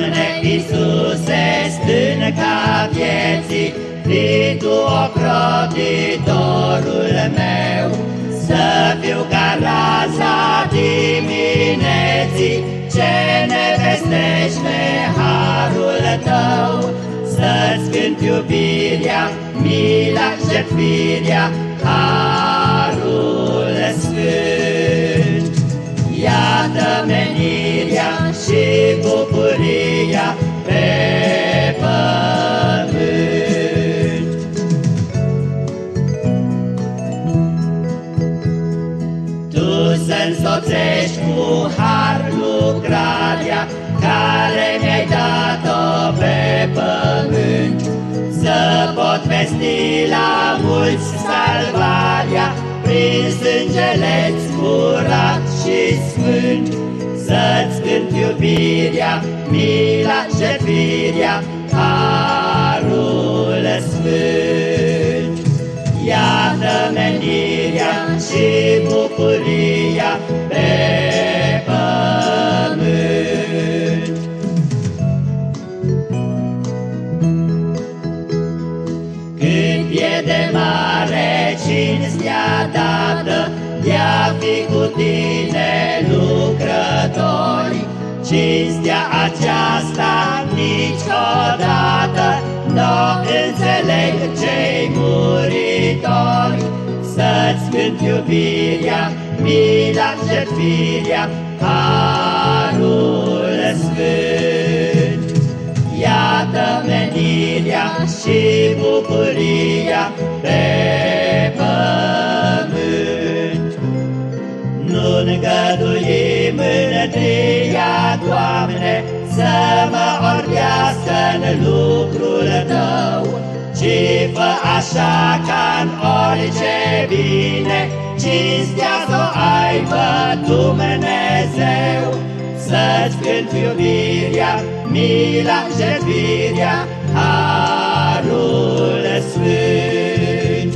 Doamne Iisuse, stânca vieții, Fii Tu ocrotitorul meu, Să fiu ca raza dimineții, Ce ne vestește harul Tău, Să-ți cânt iubirea, mila, jertfirea, harul sfânt. Iată menirea Tu să-nsoțești cu har lucrarea care mi-ai dat-o pe pământ, Să pot vesti la mulți salvarea prin sângele-ți curat și sfânt. Să-ți cânt iubirea, mila, jertfirea, harul sfânt. De mare cinstea dată De-a fi cu tine lucrători, Cinstea aceasta niciodată Nu înțeleg cei muritori, Să-ți cânt iubirea, mila, jertfirea, Harul Sfânt. Iată menirea și bucuria pe pământ. Nu îngăduim mândria, Doamne, să mă orbească în lucrul Tău, ci fă așa ca în orice bine, cinstea să o aibă Dumnezeu, să-ți cânt iubirea, mila, jertfirea, harul sfânt.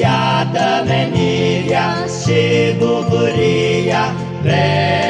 Iată menirea și bucuria pe